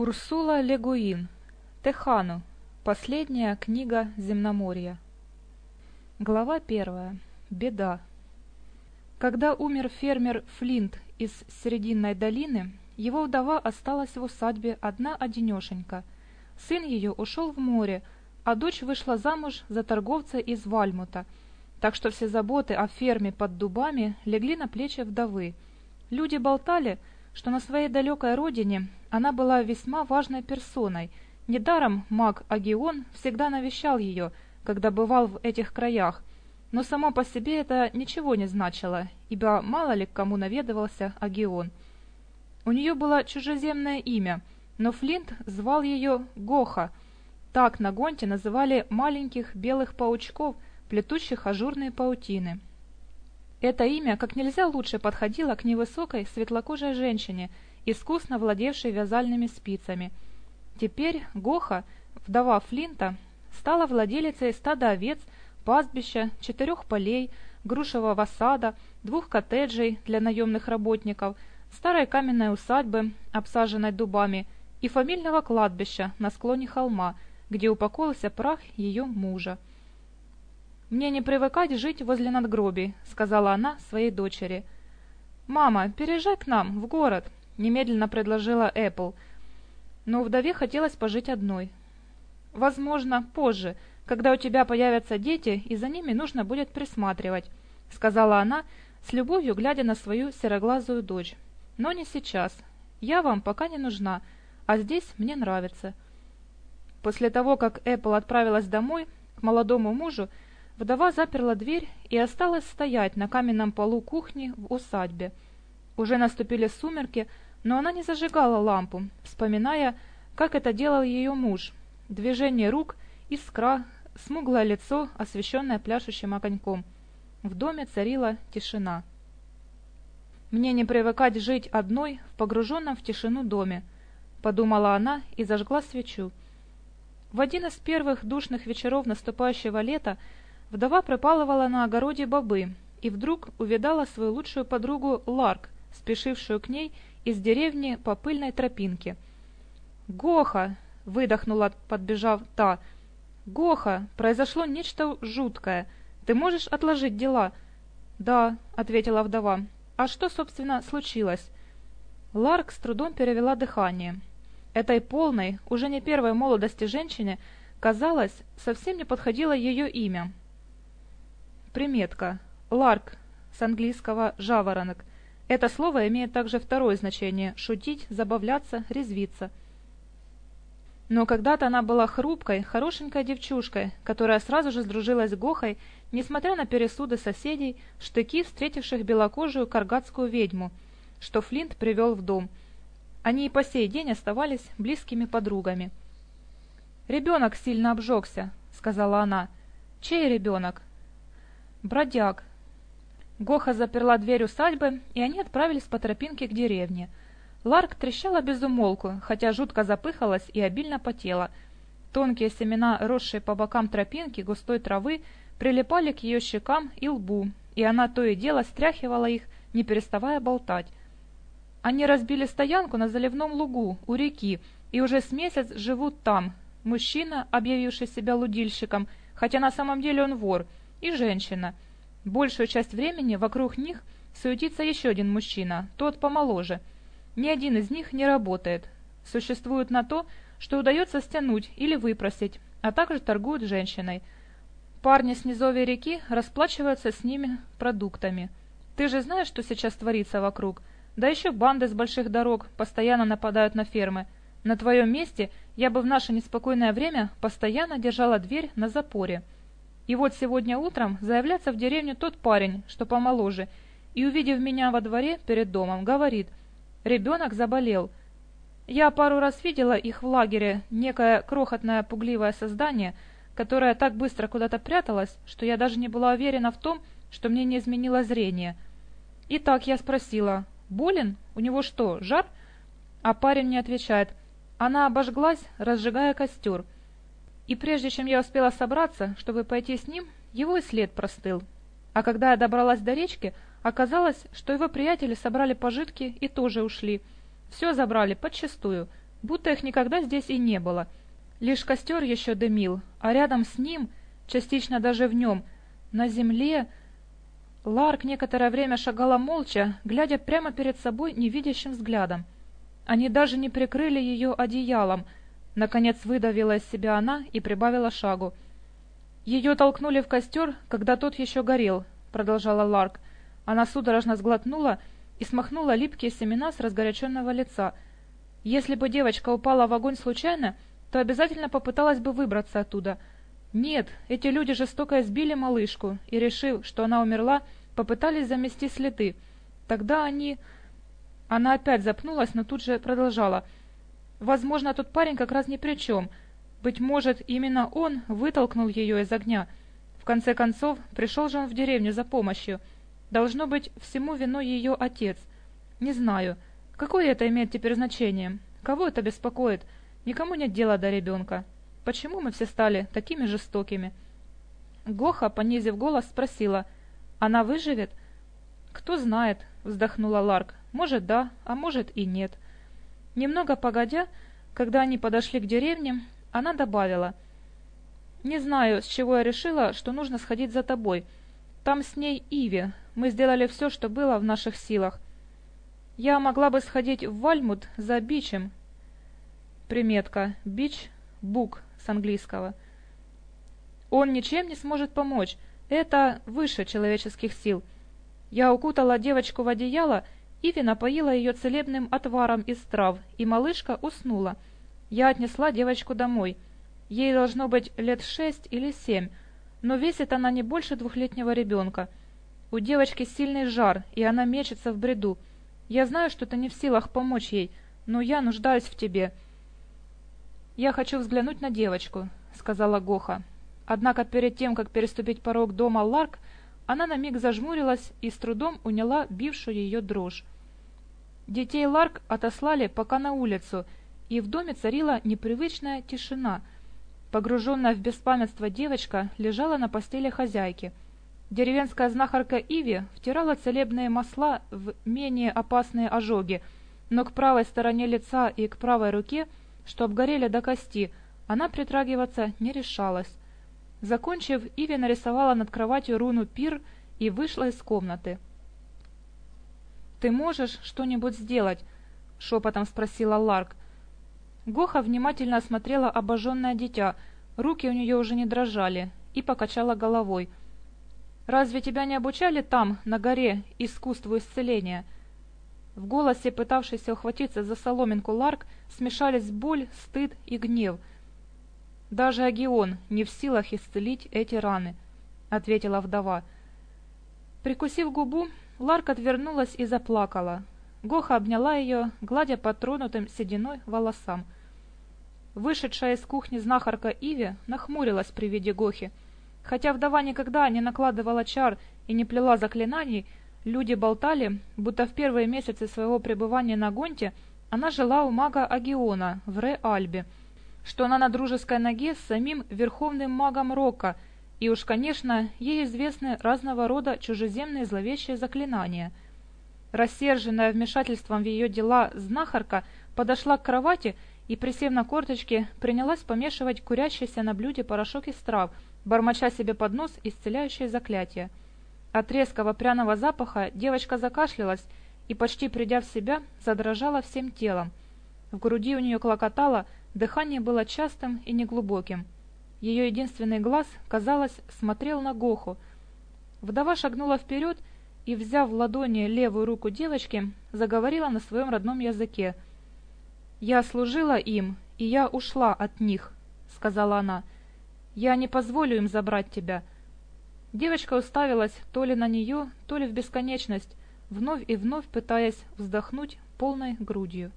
Урсула Легуин. Техану. Последняя книга Земноморья. Глава первая. Беда. Когда умер фермер Флинт из Срединной долины, его вдова осталась в усадьбе одна-одинешенька. Сын ее ушел в море, а дочь вышла замуж за торговца из Вальмута, так что все заботы о ферме под дубами легли на плечи вдовы. Люди болтали, что на своей далекой родине она была весьма важной персоной. Недаром маг Агион всегда навещал ее, когда бывал в этих краях. Но само по себе это ничего не значило, ибо мало ли к кому наведывался Агион. У нее было чужеземное имя, но Флинт звал ее Гоха. Так на Гонте называли маленьких белых паучков, плетущих ажурные паутины. Это имя, как нельзя лучше, подходило к невысокой, светлокожей женщине, искусно владевшей вязальными спицами. Теперь Гоха, вдова Флинта, стала владелицей стада овец, пастбища, четырех полей, грушевого сада, двух коттеджей для наемных работников, старой каменной усадьбы, обсаженной дубами, и фамильного кладбища на склоне холма, где упокоился прах ее мужа. «Мне не привыкать жить возле надгробий», — сказала она своей дочери. «Мама, переезжай к нам, в город», — немедленно предложила Эппл. Но вдове хотелось пожить одной. «Возможно, позже, когда у тебя появятся дети, и за ними нужно будет присматривать», — сказала она, с любовью глядя на свою сероглазую дочь. «Но не сейчас. Я вам пока не нужна, а здесь мне нравится». После того, как Эппл отправилась домой, к молодому мужу, Вдова заперла дверь и осталась стоять на каменном полу кухни в усадьбе. Уже наступили сумерки, но она не зажигала лампу, вспоминая, как это делал ее муж. Движение рук, искра, смуглое лицо, освещенное пляшущим огоньком. В доме царила тишина. «Мне не привыкать жить одной в погруженном в тишину доме», — подумала она и зажгла свечу. В один из первых душных вечеров наступающего лета Вдова пропалывала на огороде бобы и вдруг увидала свою лучшую подругу Ларк, спешившую к ней из деревни по пыльной тропинке. «Гоха!» — выдохнула, подбежав та. «Гоха! Произошло нечто жуткое. Ты можешь отложить дела?» «Да», — ответила вдова. «А что, собственно, случилось?» Ларк с трудом перевела дыхание. Этой полной, уже не первой молодости женщине, казалось, совсем не подходило ее имя, Приметка. Ларк. С английского «жаворонок». Это слово имеет также второе значение – шутить, забавляться, резвиться. Но когда-то она была хрупкой, хорошенькой девчушкой, которая сразу же сдружилась с Гохой, несмотря на пересуды соседей, штыки, встретивших белокожую каргатскую ведьму, что Флинт привел в дом. Они и по сей день оставались близкими подругами. «Ребенок сильно обжегся», — сказала она. «Чей ребенок?» «Бродяг». Гоха заперла дверь усадьбы, и они отправились по тропинке к деревне — Ларк трещала без умолку, хотя жутко запыхалась и обильно потела. Тонкие семена, росшие по бокам тропинки густой травы, прилипали к ее щекам и лбу, и она то и дело стряхивала их, не переставая болтать. Они разбили стоянку на заливном лугу у реки и уже с месяц живут там. Мужчина, объявивший себя лудильщиком, хотя на самом деле он вор, и женщина. Большую часть времени вокруг них суетится еще один мужчина, тот помоложе. Ни один из них не работает. существуют на то, что удается стянуть или выпросить, а также торгуют женщиной. Парни с низовья реки расплачиваются с ними продуктами. Ты же знаешь, что сейчас творится вокруг? Да еще банды с больших дорог постоянно нападают на фермы. На твоем месте я бы в наше неспокойное время постоянно держала дверь на запоре. И вот сегодня утром заявляется в деревню тот парень, что помоложе, и, увидев меня во дворе перед домом, говорит, «Ребенок заболел». Я пару раз видела их в лагере, некое крохотное пугливое создание, которое так быстро куда-то пряталось, что я даже не была уверена в том, что мне не изменило зрение. И так я спросила, «Болен? У него что, жар?» А парень мне отвечает, «Она обожглась, разжигая костер». И прежде чем я успела собраться, чтобы пойти с ним, его и след простыл. А когда я добралась до речки, Оказалось, что его приятели собрали пожитки и тоже ушли. Все забрали подчистую. будто их никогда здесь и не было. Лишь костер еще дымил, а рядом с ним, частично даже в нем, на земле... Ларк некоторое время шагала молча, глядя прямо перед собой невидящим взглядом. Они даже не прикрыли ее одеялом. Наконец выдавила из себя она и прибавила шагу. «Ее толкнули в костер, когда тот еще горел», — продолжала Ларк. Она судорожно сглотнула и смахнула липкие семена с разгоряченного лица. Если бы девочка упала в огонь случайно, то обязательно попыталась бы выбраться оттуда. Нет, эти люди жестоко избили малышку и, решив, что она умерла, попытались замести следы. Тогда они... Она опять запнулась, но тут же продолжала — Возможно, тот парень как раз ни при чем. Быть может, именно он вытолкнул ее из огня. В конце концов, пришел же он в деревню за помощью. Должно быть, всему виной ее отец. Не знаю. Какое это имеет теперь значение? Кого это беспокоит? Никому нет дела до ребенка. Почему мы все стали такими жестокими?» Гоха, понизив голос, спросила. «Она выживет?» «Кто знает», — вздохнула Ларк. «Может, да, а может и нет». Немного погодя, когда они подошли к деревне, она добавила. «Не знаю, с чего я решила, что нужно сходить за тобой. Там с ней Иви. Мы сделали все, что было в наших силах. Я могла бы сходить в Вальмут за Бичем». Приметка. Бич. Бук. С английского. «Он ничем не сможет помочь. Это выше человеческих сил. Я укутала девочку в одеяло и Иви напоила ее целебным отваром из трав, и малышка уснула. Я отнесла девочку домой. Ей должно быть лет шесть или семь, но весит она не больше двухлетнего ребенка. У девочки сильный жар, и она мечется в бреду. Я знаю, что ты не в силах помочь ей, но я нуждаюсь в тебе. Я хочу взглянуть на девочку, сказала Гоха. Однако перед тем, как переступить порог дома Ларк, она на миг зажмурилась и с трудом уняла бившую ее дрожь. Детей Ларк отослали пока на улицу, и в доме царила непривычная тишина. Погруженная в беспамятство девочка лежала на постели хозяйки. Деревенская знахарка Иви втирала целебные масла в менее опасные ожоги, но к правой стороне лица и к правой руке, что обгорели до кости, она притрагиваться не решалась. Закончив, Иви нарисовала над кроватью руну пир и вышла из комнаты. «Ты можешь что-нибудь сделать?» — шепотом спросила Ларк. Гоха внимательно осмотрела обожженное дитя, руки у нее уже не дрожали, и покачала головой. «Разве тебя не обучали там, на горе, искусству исцеления?» В голосе, пытавшейся ухватиться за соломинку Ларк, смешались боль, стыд и гнев — даже Агион не в силах исцелить эти раны», — ответила вдова. Прикусив губу, Ларк отвернулась и заплакала. Гоха обняла ее, гладя по тронутым сединой волосам. Вышедшая из кухни знахарка Иви нахмурилась при виде Гохи. Хотя вдова никогда не накладывала чар и не плела заклинаний, люди болтали, будто в первые месяцы своего пребывания на Гонте она жила у мага Агиона в Ре-Альбе — что она на дружеской ноге с самим верховным магом Рока, и уж, конечно, ей известны разного рода чужеземные зловещие заклинания. Рассерженная вмешательством в ее дела знахарка подошла к кровати и, присев на корточки, принялась помешивать курящийся на блюде порошок из трав, бормоча себе под нос исцеляющие заклятия. От резкого пряного запаха девочка закашлялась и, почти придя в себя, задрожала всем телом. В груди у нее клокотало – Дыхание было частым и неглубоким. Ее единственный глаз, казалось, смотрел на Гоху. Вдова шагнула вперед и, взяв в ладони левую руку девочки, заговорила на своем родном языке. «Я служила им, и я ушла от них», — сказала она. «Я не позволю им забрать тебя». Девочка уставилась то ли на нее, то ли в бесконечность, вновь и вновь пытаясь вздохнуть полной грудью.